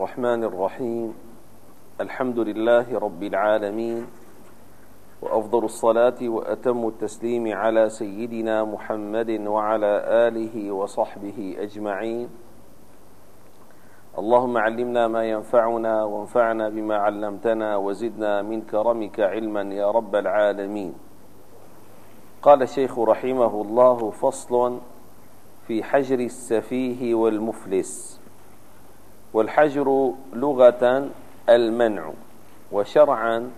الرحمن الرحيم. الحمد لله رب العالمين. وأفضل الصلاة وأتم التسليم على سيدنا محمد وعلى آله وصحبه أجمعين. اللهم علمنا ما ينفعنا وانفعنا بما علمتنا وزدنا من كرمك علما يا رب العالمين. قال الشيخ رحمه الله فصل في حجر السفيه والمفلس. والحجر لغة المنع وشرعا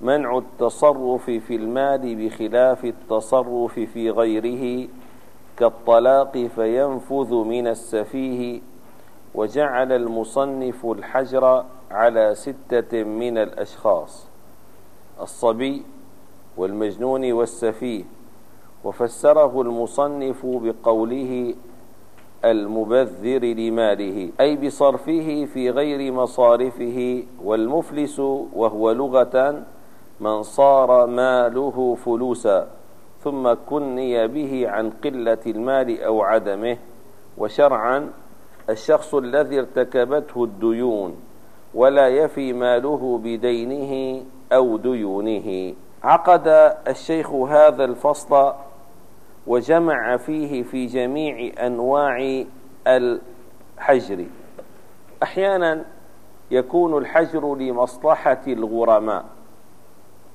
منع التصرف في المال بخلاف التصرف في غيره كالطلاق فينفذ من السفيه وجعل المصنف الحجر على ستة من الأشخاص الصبي والمجنون والسفيه وفسره المصنف بقوله المبذر لماله أي بصرفه في غير مصارفه والمفلس وهو لغة من صار ماله فلوسا ثم كني به عن قلة المال أو عدمه وشرعا الشخص الذي ارتكبته الديون ولا يفي ماله بدينه أو ديونه. عقد الشيخ هذا الفصل وجمع فيه في جميع أنواع الحجر. أحيانا يكون الحجر لمصلحة الغرماء.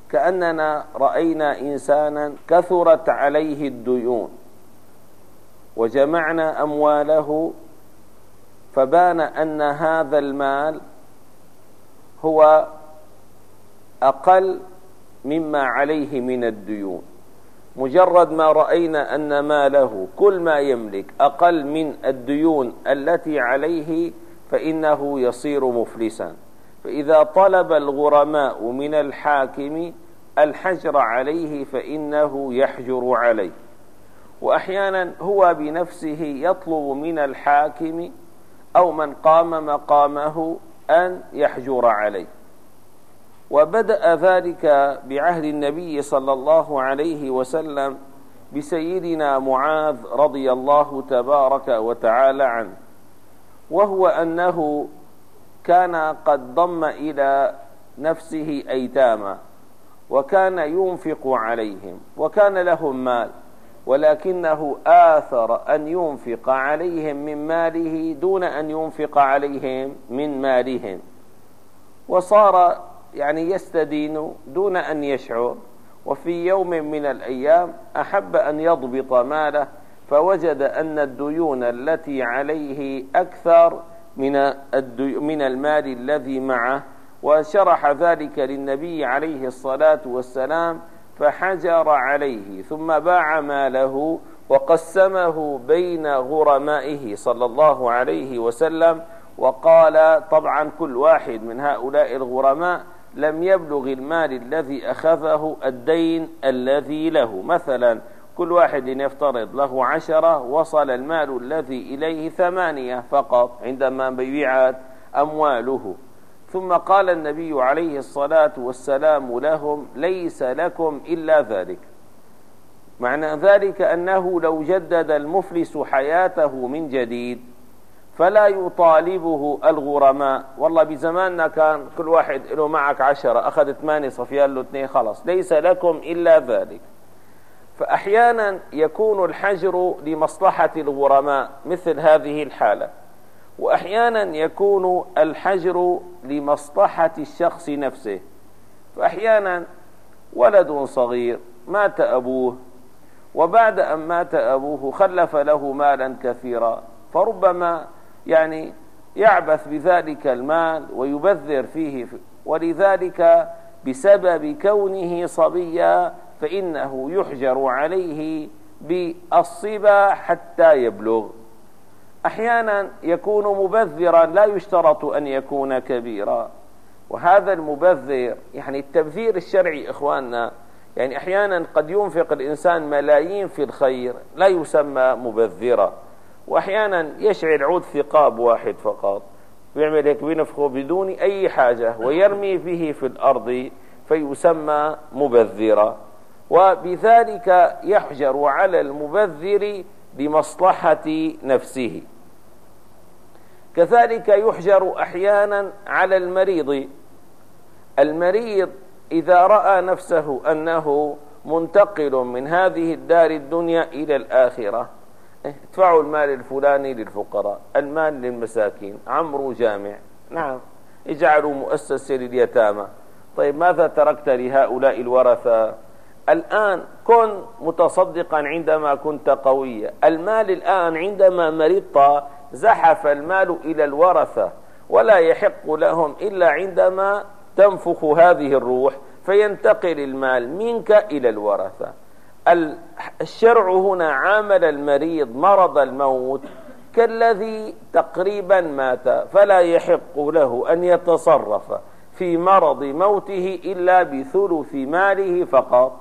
كأننا رأينا إنسانا كثرت عليه الديون. وجمعنا أمواله فبان أن هذا المال هو أقل مما عليه من الديون. مجرد ما رأينا أن ماله كل ما يملك أقل من الديون التي عليه فإنه يصير مفلسا. فإذا طلب الغرماء من الحاكم الحجر عليه فإنه يحجر عليه. وأحيانا هو بنفسه يطلب من الحاكم أو من قام مقامه أن يحجر عليه. وبدأ ذلك بعهد النبي صلى الله عليه وسلم بسيدنا معاذ رضي الله تبارك وتعالى عنه وهو أنه كان قد ضم إلى نفسه أيتاما وكان ينفق عليهم وكان لهم مال ولكنه آثر أن ينفق عليهم من ماله دون أن ينفق عليهم من مالهم وصار يعني يستدين دون أن يشعر وفي يوم من الأيام أحب أن يضبط ماله فوجد أن الديون التي عليه أكثر من من المال الذي معه وشرح ذلك للنبي عليه الصلاة والسلام فحجر عليه ثم باع ماله وقسمه بين غرمائه صلى الله عليه وسلم وقال طبعا كل واحد من هؤلاء الغرماء لم يبلغ المال الذي أخذه الدين الذي له. مثلا كل واحد يفترض له عشرة وصل المال الذي إليه ثمانية فقط عندما بيعت أمواله. ثم قال النبي عليه الصلاة والسلام لهم ليس لكم إلا ذلك. معنى ذلك أنه لو جدد المفلس حياته من جديد فلا يطالبه الغرماء. والله بزماننا كان كل واحد له معك عشرة أخذ ثمانية صفيان له اثنين خلاص ليس لكم إلا ذلك. فأحيانا يكون الحجر لمصلحة الغرماء مثل هذه الحالة. وأحيانا يكون الحجر لمصلحة الشخص نفسه. فأحيانا ولد صغير مات أبوه وبعد أن مات أبوه خلف له مالا كثيرا. فربما يعني يعبث بذلك المال ويبذر فيه ولذلك بسبب كونه صبيا فإنه يحجر عليه بالصبا حتى يبلغ. أحيانا يكون مبذرا لا يشترط أن يكون كبيرا. وهذا المبذر يعني التبذير الشرعي إخواننا يعني أحيانا قد ينفق الإنسان ملايين في الخير لا يسمى مبذرا. وأحيانا يشعل عود ثقاب واحد فقط ويعمل هيك بينفخه بدون أي حاجة ويرمي به في الأرض فيسمى مبذرا وبذلك يحجر على المبذر لمصلحة نفسه. كذلك يحجر أحيانا على المريض. المريض إذا رأى نفسه أنه منتقل من هذه الدار الدنيا إلى الآخرة ادفعوا المال الفلاني للفقراء المال للمساكين عمرو جامع. نعم. اجعلوا مؤسسة لليتامى. طيب ماذا تركت لهؤلاء الورثة؟ الآن كن متصدقا عندما كنت قويا. المال الآن عندما مرضت زحف المال إلى الورثة ولا يحق لهم إلا عندما تنفخ هذه الروح فينتقل المال منك إلى الورثة. الشرع هنا عامل المريض مرض الموت كالذي تقريبا مات فلا يحق له أن يتصرف في مرض موته إلا بثلث ماله فقط.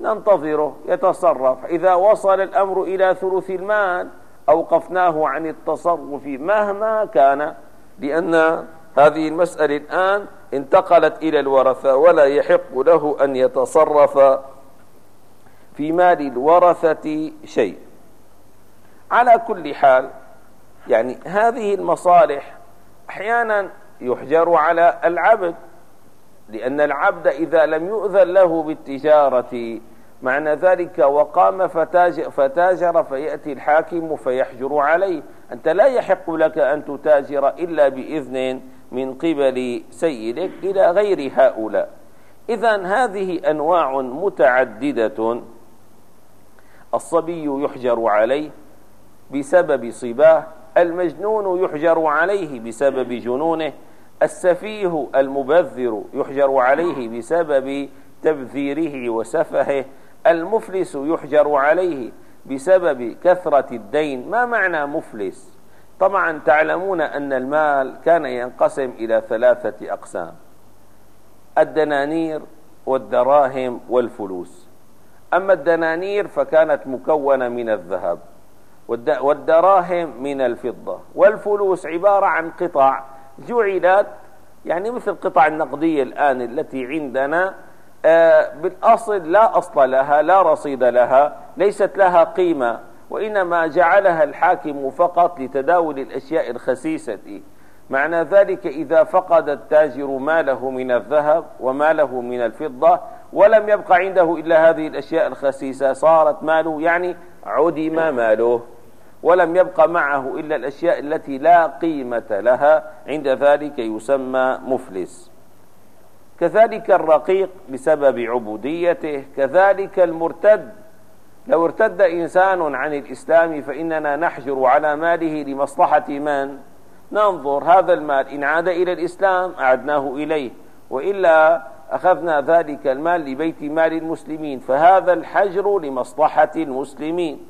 ننتظره يتصرف. إذا وصل الأمر إلى ثلث المال أوقفناه عن التصرف مهما كان لأن هذه المسألة الآن انتقلت إلى الورثة ولا يحق له أن يتصرف في مال الورثة شيء. على كل حال يعني هذه المصالح أحيانا يحجر على العبد لأن العبد إذا لم يؤذن له بالتجارة معنى ذلك وقام فتاجر, فتاجر فيأتي الحاكم فيحجر عليه. أنت لا يحق لك أن تتاجر إلا بإذن من قبل سيدك إلى غير هؤلاء. إذا هذه أنواع متعددة الصبي يحجر عليه بسبب صباه المجنون يحجر عليه بسبب جنونه السفيه المبذر يحجر عليه بسبب تبذيره وسفهه المفلس يحجر عليه بسبب كثرة الدين. ما معنى مفلس؟ طبعا تعلمون أن المال كان ينقسم إلى ثلاثة أقسام الدنانير والدراهم والفلوس. أما الدنانير فكانت مكونة من الذهب والدراهم من الفضة. والفلوس عبارة عن قطع جعلت يعني مثل قطع النقدية الآن التي عندنا آه، بالأصل لا أصل لها لا رصيد لها ليست لها قيمة وإنما جعلها الحاكم فقط لتداول الأشياء الخسيسة. معنى ذلك إذا فقد التاجر ماله من الذهب وماله من الفضة ولم يبقى عنده إلا هذه الأشياء الخسيسة صارت ماله يعني عدم ماله. ولم يبقى معه إلا الأشياء التي لا قيمة لها عند ذلك يسمى مفلس. كذلك الرقيق بسبب عبوديته كذلك المرتد. لو ارتد إنسان عن الإسلام فإننا نحجر على ماله لمصلحة من؟ ننظر هذا المال. إن عاد إلى الإسلام أعدناه إليه. وإلا أخذنا ذلك المال لبيت مال المسلمين. فهذا الحجر لمصلحة المسلمين.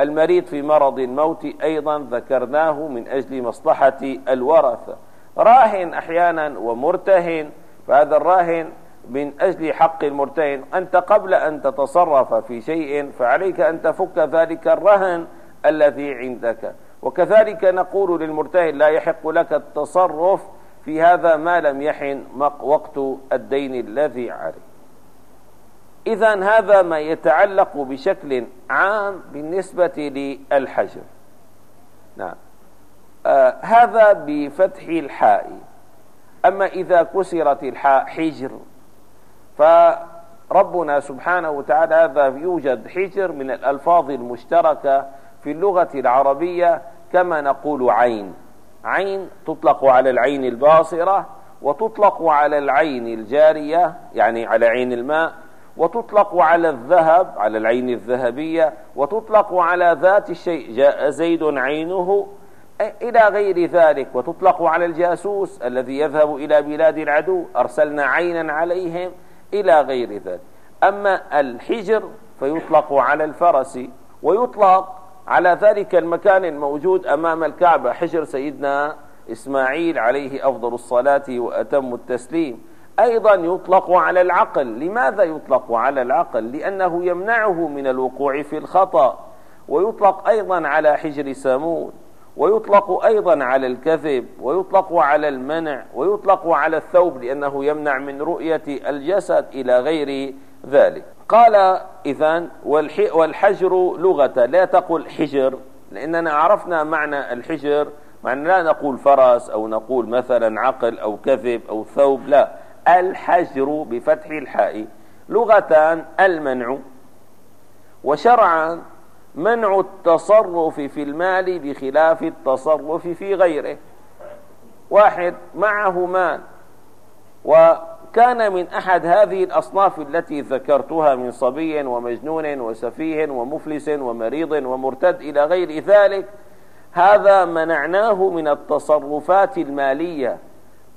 المريض في مرض الموت أيضا ذكرناه من أجل مصلحة الورثة. راهن أحيانا ومرتهن. فهذا الراهن من أجل حق المرتهن. أنت قبل أن تتصرف في شيء فعليك أن تفك ذلك الرهن الذي عندك. وكذلك نقول للمرتهن لا يحق لك التصرف في هذا ما لم يحن وقت الدين الذي عليه. إذا هذا ما يتعلق بشكل عام بالنسبة للحجر. نعم. آه هذا بفتح الحاء. أما إذا كسرت الحاء حجر فربنا سبحانه وتعالى هذا يوجد حجر من الألفاظ المشتركة في اللغة العربية كما نقول عين. عين تطلق على العين الباصرة وتطلق على العين الجارية يعني على عين الماء وتطلق على الذهب على العين الذهبية وتطلق على ذات الشيء جاء زيد عينه إلى غير ذلك وتطلق على الجاسوس الذي يذهب إلى بلاد العدو أرسلنا عينا عليهم إلى غير ذلك. أما الحجر فيطلق على الفرس ويطلق على ذلك المكان الموجود أمام الكعبة حجر سيدنا إسماعيل عليه أفضل الصلاة وأتم التسليم. أيضا يطلق على العقل. لماذا يطلق على العقل؟ لأنه يمنعه من الوقوع في الخطأ. ويطلق أيضا على حجر سامود ويطلق أيضا على الكذب. ويطلق على المنع. ويطلق على الثوب لأنه يمنع من رؤية الجسد إلى غير ذلك. قال إذا والحجر لغة لا تقل حجر لأننا عرفنا معنى الحجر مع لا نقول فرس أو نقول مثلا عقل أو كذب أو ثوب لا. الحجر بفتح الحاء. لغتان المنع. وشرعا منع التصرف في المال بخلاف التصرف في غيره. واحد معه مال. وكان من أحد هذه الأصناف التي ذكرتها من صبي ومجنون وسفيه ومفلس ومريض ومرتد إلى غير ذلك هذا منعناه من التصرفات المالية.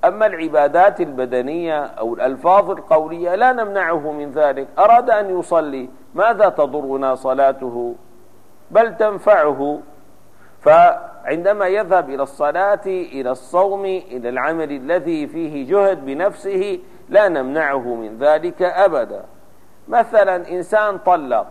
أما العبادات البدنية أو الألفاظ القولية لا نمنعه من ذلك. أراد أن يصلي ماذا تضرنا صلاته؟ بل تنفعه. فعندما يذهب إلى الصلاة إلى الصوم إلى العمل الذي فيه جهد بنفسه لا نمنعه من ذلك أبدا. مثلا إنسان طلق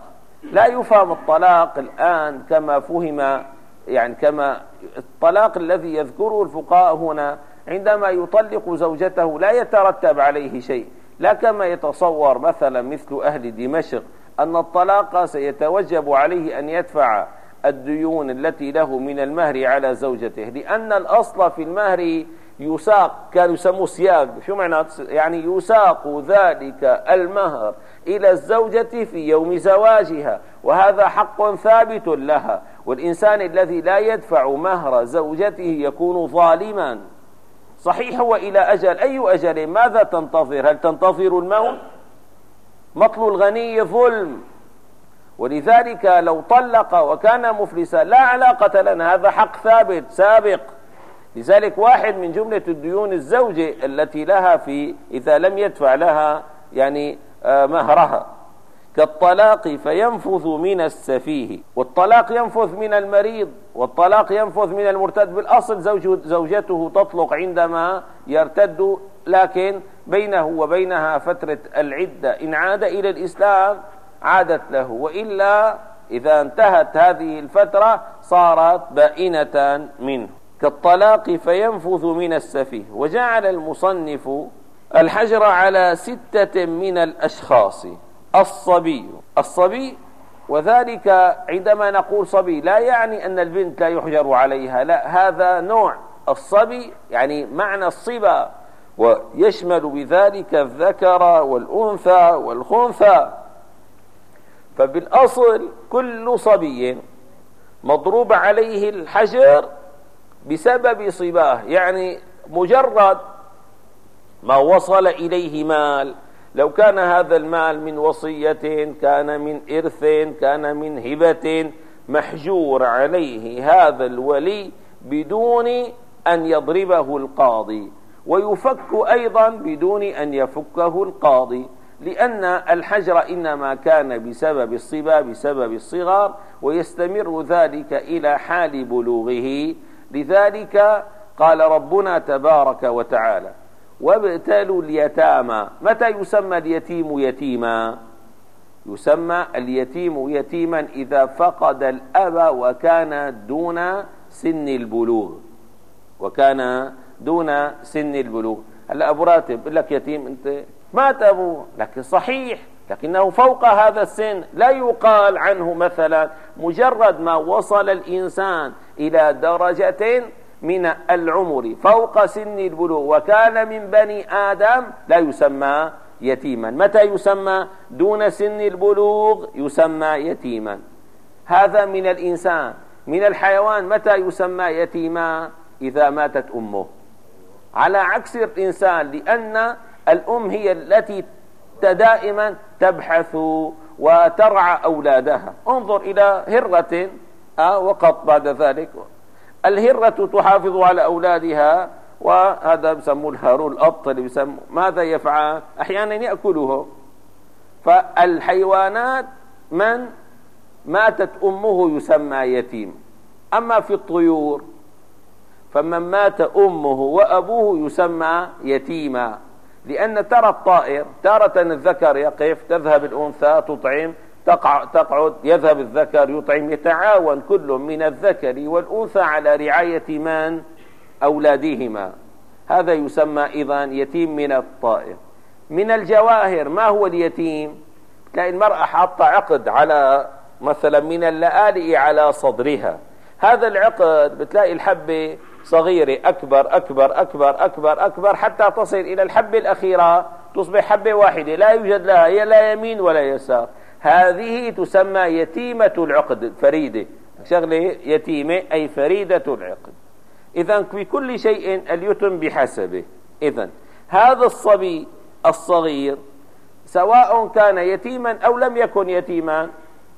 لا يفهم الطلاق الآن كما فهم يعني كما الطلاق الذي يذكره الفقهاء هنا عندما يطلق زوجته لا يترتب عليه شيء لا كما يتصور مثلا مثل أهل دمشق أن الطلاق سيتوجب عليه أن يدفع الديون التي له من المهر على زوجته لأن الأصل في المهر يساق كانوا يسموه سياق. شو معنى؟ يعني يساق ذلك المهر إلى الزوجة في يوم زواجها وهذا حق ثابت لها. والإنسان الذي لا يدفع مهر زوجته يكون ظالما. صحيح هو إلى أجل أي أجل؟ ماذا تنتظر؟ هل تنتظر الموت؟ مطل الغني ظلم. ولذلك لو طلق وكان مفلسا لا علاقة لنا هذا حق ثابت سابق. لذلك واحد من جملة الديون الزوجة التي لها في إذا لم يدفع لها يعني آه، مهرها. كالطلاق فينفذ من السفيه. والطلاق ينفذ من المريض والطلاق ينفذ من المرتد. بالأصل زوجته تطلق عندما يرتد لكن بينه وبينها فترة العدة. إن عاد إلى الإسلام عادت له. وإلا إذا انتهت هذه الفترة صارت بائنة منه. كالطلاق فينفذ من السفيه. وجعل المصنف الحجر على ستة من الأشخاص. الصبي الصبي وذلك عندما نقول صبي لا يعني أن البنت لا يحجر عليها لا هذا نوع. الصبي يعني معنى الصبا ويشمل بذلك الذكر والأنثى والخنثى. فبالأصل كل صبي مضروب عليه الحجر بسبب صباه يعني مجرد ما وصل إليه مال. لو كان هذا المال من وصية كان من إرث كان من هبة محجور عليه هذا الولي بدون أن يضربه القاضي. ويفك أيضا بدون أن يفكه القاضي. لأن الحجر إنما كان بسبب الصبا بسبب الصغار ويستمر ذلك إلى حال بلوغه. لذلك قال ربنا تبارك وتعالى وابتلوا اليتامى. متى يسمى اليتيم يتيما؟ يسمى اليتيم يتيما إذا فقد الأب وكان دون سن البلوغ. وكان دون سن البلوغ. هلا أبو راتب يقول لك يتيم أنت مات أبوه لكن صحيح لكنه فوق هذا السن. لا يقال عنه مثلا مجرد ما وصل الإنسان إلى درجة من العمر فوق سن البلوغ. وكان من بني آدم لا يسمى يتيما. متى يسمى؟ دون سن البلوغ يسمى يتيما. هذا من الإنسان. من الحيوان متى يسمى يتيما؟ إذا ماتت أمه. على عكس الإنسان لأن الأم هي التي دائما تبحث وترعى أولادها. انظر إلى هرة آه، وقط بعد ذلك. الهرة تحافظ على أولادها وهذا بسموه الهارون الأبط اللي بسموه ماذا يفعل؟ أحيانا يأكله. فالحيوانات من؟ ماتت أمه يسمى يتيم. أما في الطيور فمن مات أمه وأبوه يسمى يتيما. لأن ترى الطائر تارة الذكر يقف تذهب الأنثى تطعم تقع تقعد يذهب الذكر يطعم يتعاون كل من الذكر والأنثى على رعاية من؟ أولادهما هذا يسمى إذا يتيم من الطائر. من الجواهر ما هو اليتيم؟ تلاقي المرأة حاطة عقد على مثلا من اللآلئ على صدرها. هذا العقد بتلاقي الحبة صغيرة أكبر أكبر أكبر أكبر أكبر حتى تصل إلى الحبة الأخيرة تصبح حبة واحدة. لا يوجد لها هي لا يمين ولا يسار. هذه تسمى يتيمة العقد فريدة. شغلة يتيمة أي فريدة العقد. إذا في كل شيء اليتم بحسبه. إذا هذا الصبي الصغير سواء كان يتيما أو لم يكن يتيما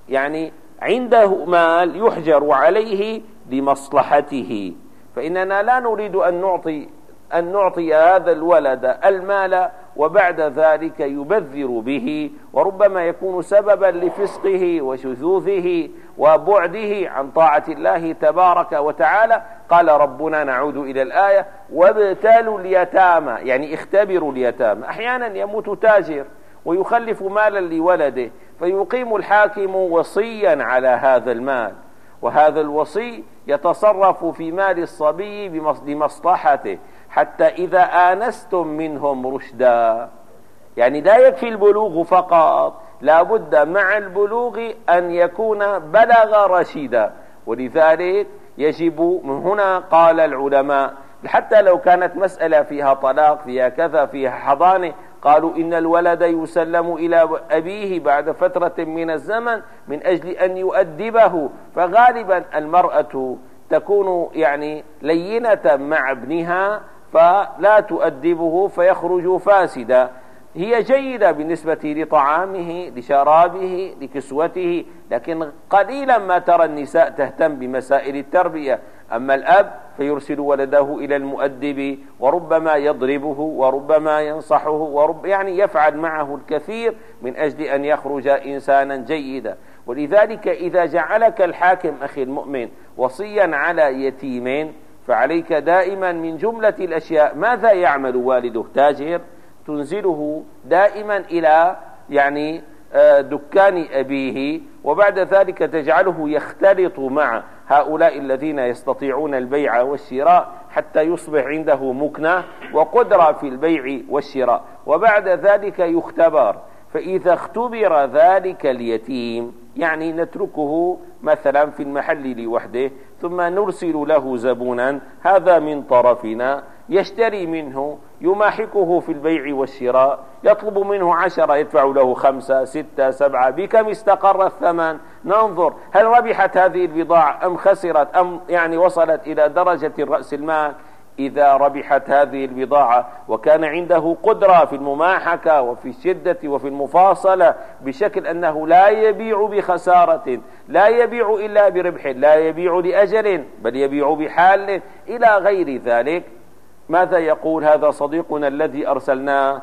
يعني عنده مال يحجر عليه لمصلحته. فإننا لا نريد أن نعطي أن نعطي هذا الولد المال وبعد ذلك يبذر به وربما يكون سببا لفسقه وشذوذه وبعده عن طاعة الله تبارك وتعالى. قال ربنا نعود إلى الآية وابتلوا اليتامى يعني اختبروا اليتامى. أحيانا يموت تاجر ويخلف مالا لولده فيقيم الحاكم وصيا على هذا المال. وهذا الوصي يتصرف في مال الصبي لمصلحته حتى إذا آنستم منهم رشدا. يعني لا يكفي البلوغ فقط لا بد مع البلوغ أن يكون بلغ رشيدا. ولذلك يجب من هنا قال العلماء حتى لو كانت مسألة فيها طلاق فيها كذا فيها حضانة قالوا إن الولد يسلم إلى أبيه بعد فترة من الزمن من أجل أن يؤدبه. فغالبا المرأة تكون يعني لينة مع ابنها فلا تؤدبه فيخرج فاسدا. هي جيدة بالنسبة لطعامه لشرابه لكسوته لكن قليلا ما ترى النساء تهتم بمسائل التربية. أما الأب فيرسل ولده إلى المؤدب وربما يضربه وربما ينصحه ورب يعني يفعل معه الكثير من أجل أن يخرج إنسانا جيدا. ولذلك إذا جعلك الحاكم أخي المؤمن وصيا على يتيمين فعليك دائما من جملة الأشياء ماذا يعمل والده تاجر؟ تنزله دائما إلى يعني آه، دكان أبيه وبعد ذلك تجعله يختلط مع هؤلاء الذين يستطيعون البيع والشراء حتى يصبح عنده مكنة وقدرة في البيع والشراء. وبعد ذلك يختبر فإذا اختبر ذلك اليتيم يعني نتركه مثلا في المحل لوحده ثم نرسل له زبونا هذا من طرفنا يشتري منه يماحكه في البيع والشراء يطلب منه عشرة يدفع له خمسة ستة سبعة بكم استقر الثمن؟ ننظر هل ربحت هذه البضاعة أم خسرت أم يعني وصلت إلى درجة رأس المال؟ إذا ربحت هذه البضاعة وكان عنده قدرة في المماحكة وفي الشدة وفي المفاصلة بشكل أنه لا يبيع بخسارة لا يبيع إلا بربح لا يبيع لأجل بل يبيع بحال إلى غير ذلك. ماذا يقول هذا صديقنا الذي أرسلناه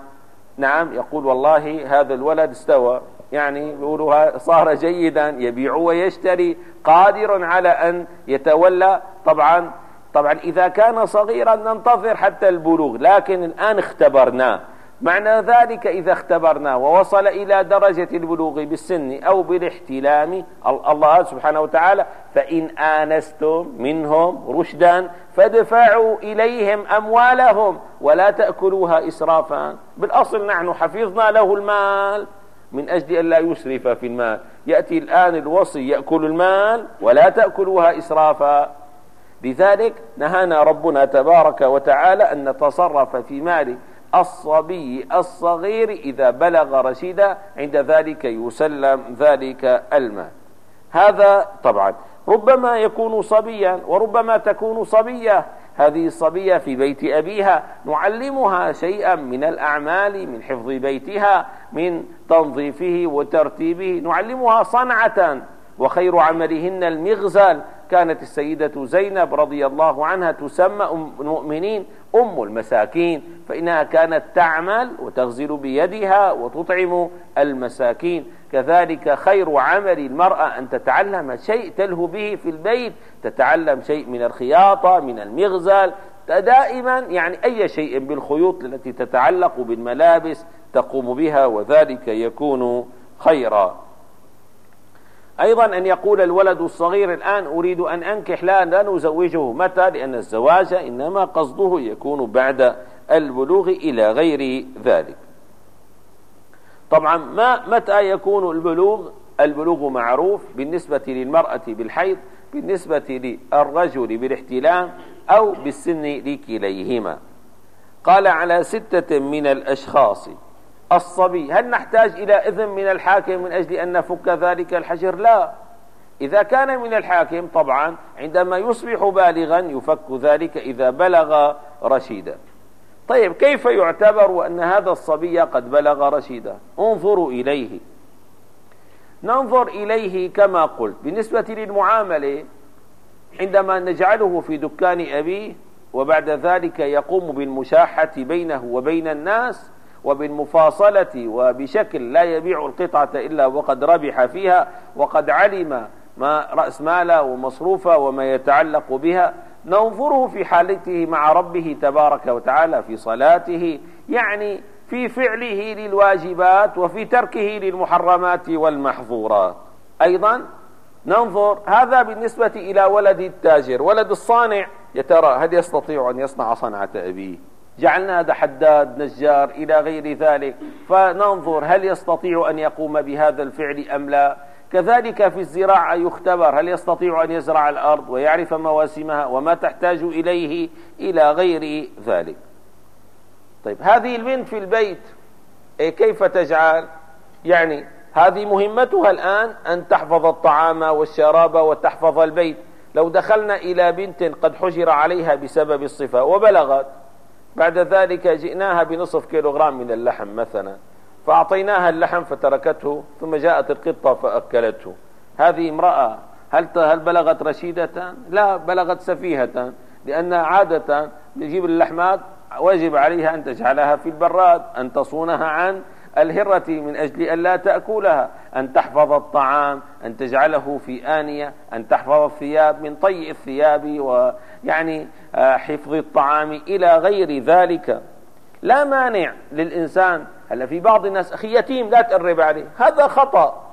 نعم يقول والله هذا الولد استوى يعني بيقولوا صار جيدا يبيع ويشتري قادر على أن يتولى. طبعا طبعا إذا كان صغيرا ننتظر حتى البلوغ لكن الآن اختبرناه. معنى ذلك إذا اختبرناه ووصل إلى درجة البلوغ بالسن أو بالاحتلام الله سبحانه وتعالى فإن آنستم منهم رشدا فادفعوا إليهم أموالهم ولا تأكلوها إسرافا. بالأصل نحن حفظنا له المال من أجل أن لا يسرف في المال. يأتي الآن الوصي يأكل المال ولا تأكلوها إسرافا. لذلك نهانا ربنا تبارك وتعالى أن نتصرف في مال الصبي الصغير إذا بلغ رشيدا عند ذلك يسلم ذلك المال. هذا طبعا ربما يكون صبيا وربما تكون صبية. هذه الصبية في بيت أبيها. نعلمها شيئا من الأعمال من حفظ بيتها من تنظيفه وترتيبه. نعلمها صنعة. وخير عملهن المغزل كانت السيدة زينب رضي الله عنها تسمى أم المؤمنين أم المساكين فإنها كانت تعمل وتغزل بيدها وتطعم المساكين. كذلك خير عمل المرأة أن تتعلم شيء تلهو به في البيت تتعلم شيء من الخياطة من المغزل دائما يعني أي شيء بالخيوط التي تتعلق بالملابس تقوم بها وذلك يكون خيرا. أيضا أن يقول الولد الصغير الآن أريد أن أنكح لا لا نزوجه. متى؟ لأن الزواج إنما قصده يكون بعد البلوغ إلى غير ذلك. طبعا ما متى يكون البلوغ؟ البلوغ معروف بالنسبة للمرأة بالحيض بالنسبة للرجل بالاحتلام أو بالسن لكليهما. قال على ستة من الأشخاص. الصبي. هل نحتاج إلى إذن من الحاكم من أجل أن نفك ذلك الحجر؟ لا. إذا كان من الحاكم طبعا عندما يصبح بالغا يفك ذلك إذا بلغ رشيدا. طيب كيف يعتبر أن هذا الصبي قد بلغ رشيدا؟ انظروا إليه. ننظر إليه كما قلت. بالنسبة للمعاملة عندما نجعله في دكان أبيه وبعد ذلك يقوم بالمشاحة بينه وبين الناس وبالمفاصلة وبشكل لا يبيع القطعة إلا وقد ربح فيها وقد علم ما رأس ماله ومصروفه وما يتعلق بها. ننظره في حالته مع ربه تبارك وتعالى في صلاته يعني في فعله للواجبات وفي تركه للمحرمات والمحظورات. أيضا ننظر هذا بالنسبة إلى ولد التاجر ولد الصانع. يترى هل يستطيع أن يصنع صنعة أبيه؟ جعلنا هذا حداد نجار إلى غير ذلك. فننظر هل يستطيع أن يقوم بهذا الفعل أم لا. كذلك في الزراعة يختبر هل يستطيع أن يزرع الأرض ويعرف مواسمها وما تحتاج إليه إلى غير ذلك. طيب هذه البنت في البيت إيه كيف تجعل؟ يعني هذه مهمتها الآن أن تحفظ الطعام والشراب وتحفظ البيت. لو دخلنا إلى بنت قد حجر عليها بسبب الصفة وبلغت بعد ذلك جئناها بنصف كيلوغرام من اللحم مثلا فأعطيناها اللحم فتركته ثم جاءت القطة فأكلته هذه امرأة هل هل بلغت رشيدة؟ لا بلغت سفيهة لأن عادة يجيب اللحمات واجب عليها أن تجعلها في البراد أن تصونها عن الهرة من أجل أن لا تأكلها أن تحفظ الطعام أن تجعله في آنية أن تحفظ الثياب من طي الثياب ويعني آه، حفظ الطعام إلى غير ذلك. لا مانع للإنسان هلا في بعض الناس أخي يتيم لا تقرب عليه هذا خطأ.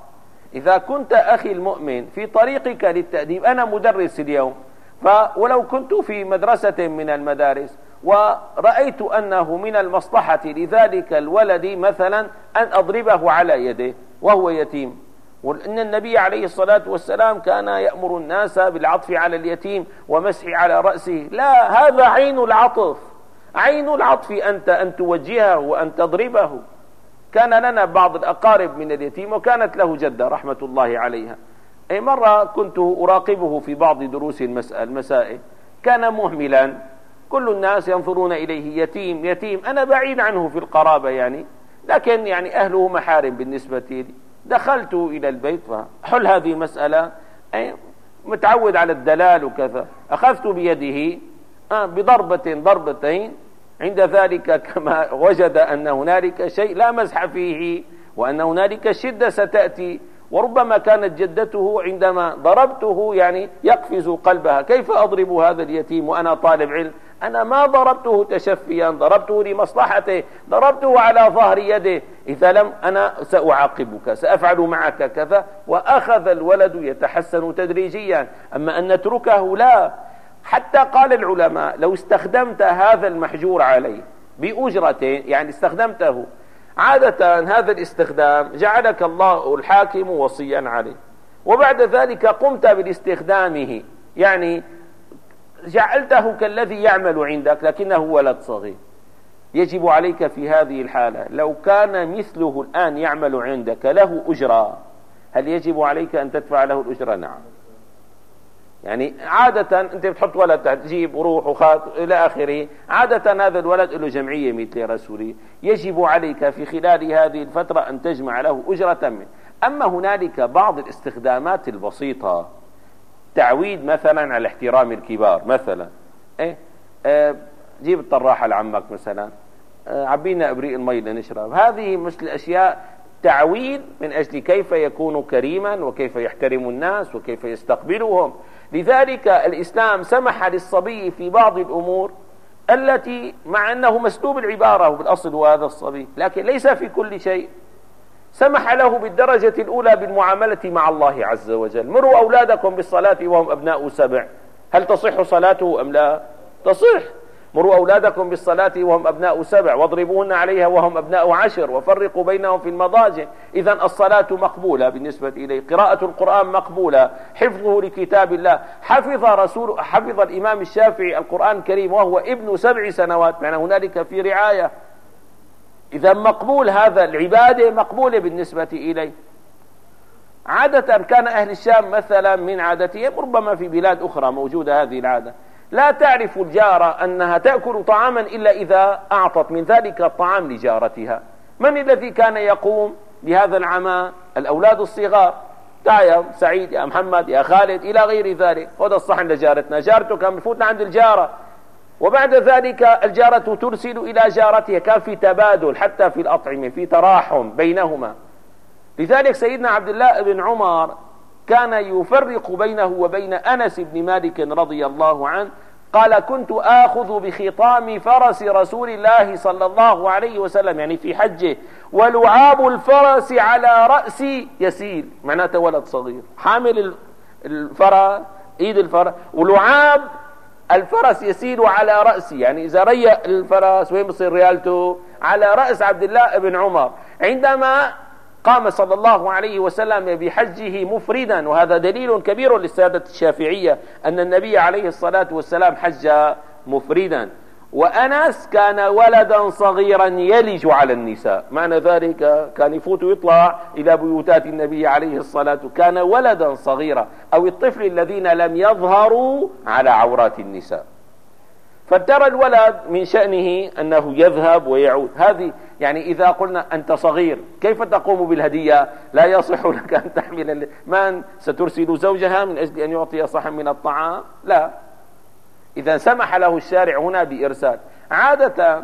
إذا كنت أخي المؤمن في طريقك للتأديب أنا مدرس اليوم ولو كنت في مدرسة من المدارس ورأيت أنه من المصلحة لذلك الولد مثلا أن أضربه على يده وهو يتيم. وإن النبي عليه الصلاة والسلام كان يأمر الناس بالعطف على اليتيم ومسح على رأسه. لا هذا عين العطف. عين العطف أنت أن توجهه وأن تضربه. كان لنا بعض الأقارب من اليتيم وكانت له جدة رحمة الله عليها. أي مرة كنت أراقبه في بعض دروس المسائل. كان مهملا. كل الناس ينظرون إليه يتيم يتيم. أنا بعيد عنه في القرابة يعني لكن يعني أهله محارم بالنسبة لي. دخلت إلى البيت فحل هذه المسألة. أي متعود على الدلال وكذا. أخذت بيده آه، بضربة ضربتين. عند ذلك كما وجد أن هنالك شيء لا مزح فيه وأن هنالك شدة ستأتي. وربما كانت جدته عندما ضربته يعني يقفز قلبها. كيف أضرب هذا اليتيم وأنا طالب علم؟ أنا ما ضربته تشفيا ضربته لمصلحته ضربته على ظهر يده. إذا لم أنا سأعاقبك سأفعل معك كذا وأخذ الولد يتحسن تدريجيا. أما أن نتركه لا. حتى قال العلماء لو استخدمت هذا المحجور عليه بأجرة يعني استخدمته عادة هذا الاستخدام جعلك الله الحاكم وصيا عليه. وبعد ذلك قمت باستخدامه يعني جعلته كالذي يعمل عندك لكنه ولد صغير. يجب عليك في هذه الحالة لو كان مثله الآن يعمل عندك له أجرة. هل يجب عليك أن تدفع له الأجرة؟ نعم. يعني عادة أنت بتحط ولد تجيب وروح وخات إلى آخره. عادة هذا الولد له جمعية مثل رسولي يجب عليك في خلال هذه الفترة أن تجمع له أجرة منه. أما هنالك بعض الاستخدامات البسيطة تعويد مثلا على احترام الكبار مثلا. إيه؟ آه جيب الطراحة لعمك مثلا. آه عبينا أبريق المي لنشرب. هذه مثل الأشياء تعويد من أجل كيف يكون كريما وكيف يحترم الناس وكيف يستقبلهم لذلك الإسلام سمح للصبي في بعض الأمور التي مع أنه مسلوب العبارة بالأصل هو هذا الصبي لكن ليس في كل شيء. سمح له بالدرجة الأولى بالمعاملة مع الله عز وجل. مروا أولادكم بالصلاة وهم أبناء سبع. هل تصح صلاته أم لا؟ تصح. مروا أولادكم بالصلاة وهم أبناء سبع. واضربوهن عليها وهم أبناء عشر. وفرقوا بينهم في المضاجع. إذا الصلاة مقبولة بالنسبة إليه. قراءة القرآن مقبولة. حفظه لكتاب الله. حفظ رسول حفظ الإمام الشافعي القرآن الكريم وهو ابن سبع سنوات. معنى هنالك في رعاية. إذا مقبول هذا العبادة مقبولة بالنسبة إليه عادة كان أهل الشام مثلا من عادتهم ربما في بلاد أخرى موجودة هذه العادة. لا تعرف الجارة أنها تأكل طعاما إلا إذا أعطت من ذلك الطعام لجارتها. من الذي كان يقوم بهذا العمى الأولاد الصغار. تعال يا سعيد يا محمد يا خالد إلى غير ذلك. خذ الصحن لجارتنا. جارته كان بفوت عند الجارة. وبعد ذلك الجارة ترسل إلى جارتها كان في تبادل حتى في الأطعمة في تراحم بينهما. لذلك سيدنا عبد الله بن عمر كان يفرق بينه وبين أنس بن مالك رضي الله عنه قال كنت آخذ بخطام فرس رسول الله صلى الله عليه وسلم يعني في حجه ولعاب الفرس على رأسي يسيل. معناته ولد صغير. حامل الفرس إيد الفرس ولعاب الفرس يسيل على رأسي. يعني إذا ريق الفرس وين بصير ريالته؟ على رأس عبد الله بن عمر. عندما قام صلى الله عليه وسلم بحجه مفردا وهذا دليل كبير للسادة الشافعية أن النبي عليه الصلاة والسلام حج مفردا. وأنس كان ولدا صغيرا يلج على النساء. معنى ذلك كان يفوت ويطلع إلى بيوتات النبي عليه الصلاة كان ولدا صغيرا أو الطفل الذين لم يظهروا على عورات النساء. فترى الولد من شأنه أنه يذهب ويعود. هذه يعني إذا قلنا أنت صغير كيف تقوم بالهدية؟ لا يصح لك أن تحمل من سترسل زوجها من أجل أن يعطي صحن من الطعام؟ لا. إذا سمح له الشارع هنا بإرسال. عادة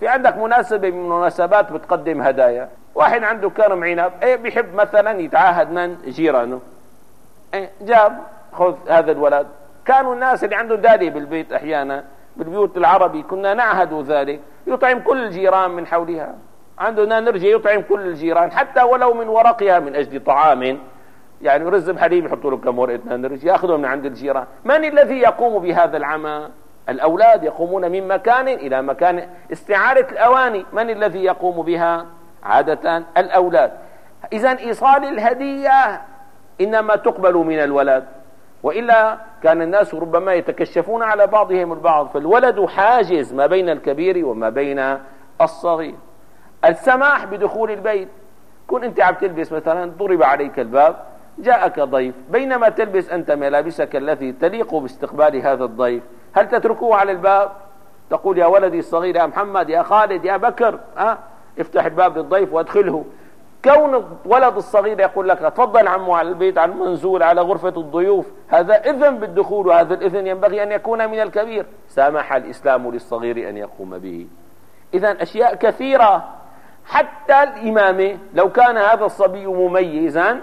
في عندك مناسبة من المناسبات بتقدم هدايا. واحد عنده كرم عنب إيه بيحب مثلا يتعاهد من جيرانه. إيه جاب خذ هذا الولد. كانوا الناس اللي عندهم دالي بالبيت أحيانا بالبيوت العربي كنا نعهد ذلك. يطعم كل الجيران من حولها. عندنا نرجع يطعم كل الجيران حتى ولو من ورقها من أجل طعام. يعني رز بحليب يحطوا له كم ورقة نرج ياخذهم من عند الجيران. من الذي يقوم بهذا العمل؟ الأولاد يقومون من مكان إلى مكان. استعارة الأواني من الذي يقوم بها؟ عادة الأولاد. إذا إيصال الهدية إنما تقبل من الولد. وإلا كان الناس ربما يتكشفون على بعضهم البعض فالولد حاجز ما بين الكبير وما بين الصغير. السماح بدخول البيت. كن أنت عم تلبس مثلا ضرب عليك الباب جاءك ضيف. بينما تلبس أنت ملابسك التي تليق باستقبال هذا الضيف. هل تتركه على الباب؟ تقول يا ولدي الصغير يا محمد يا خالد يا بكر أه؟ افتح الباب للضيف وادخله. كون ولد الصغير يقول لك تفضل عمو على البيت على المنزول على غرفة الضيوف. هذا إذن بالدخول وهذا الإذن ينبغي أن يكون من الكبير. سامح الإسلام للصغير أن يقوم به. إذا أشياء كثيرة. حتى الإمامة لو كان هذا الصبي مميزا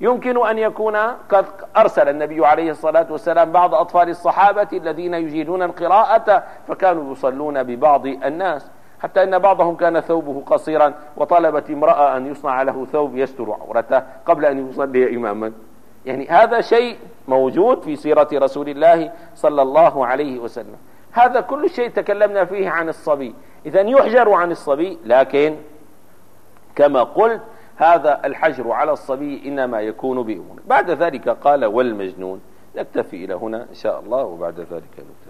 يمكن أن يكون قد أرسل النبي عليه الصلاة والسلام بعض أطفال الصحابة الذين يجيدون القراءة فكانوا يصلون ببعض الناس حتى أن بعضهم كان ثوبه قصيرا وطلبت امرأة أن يصنع له ثوب يستر عورته قبل أن يصلي إماما. يعني هذا شيء موجود في سيرة رسول الله صلى الله عليه وسلم. هذا كل شيء تكلمنا فيه عن الصبي. إذا يحجر عن الصبي لكن كما قلت هذا الحجر على الصبي إنما يكون بأمور. بعد ذلك قال والمجنون نكتفي إلى هنا إن شاء الله وبعد ذلك نكتفي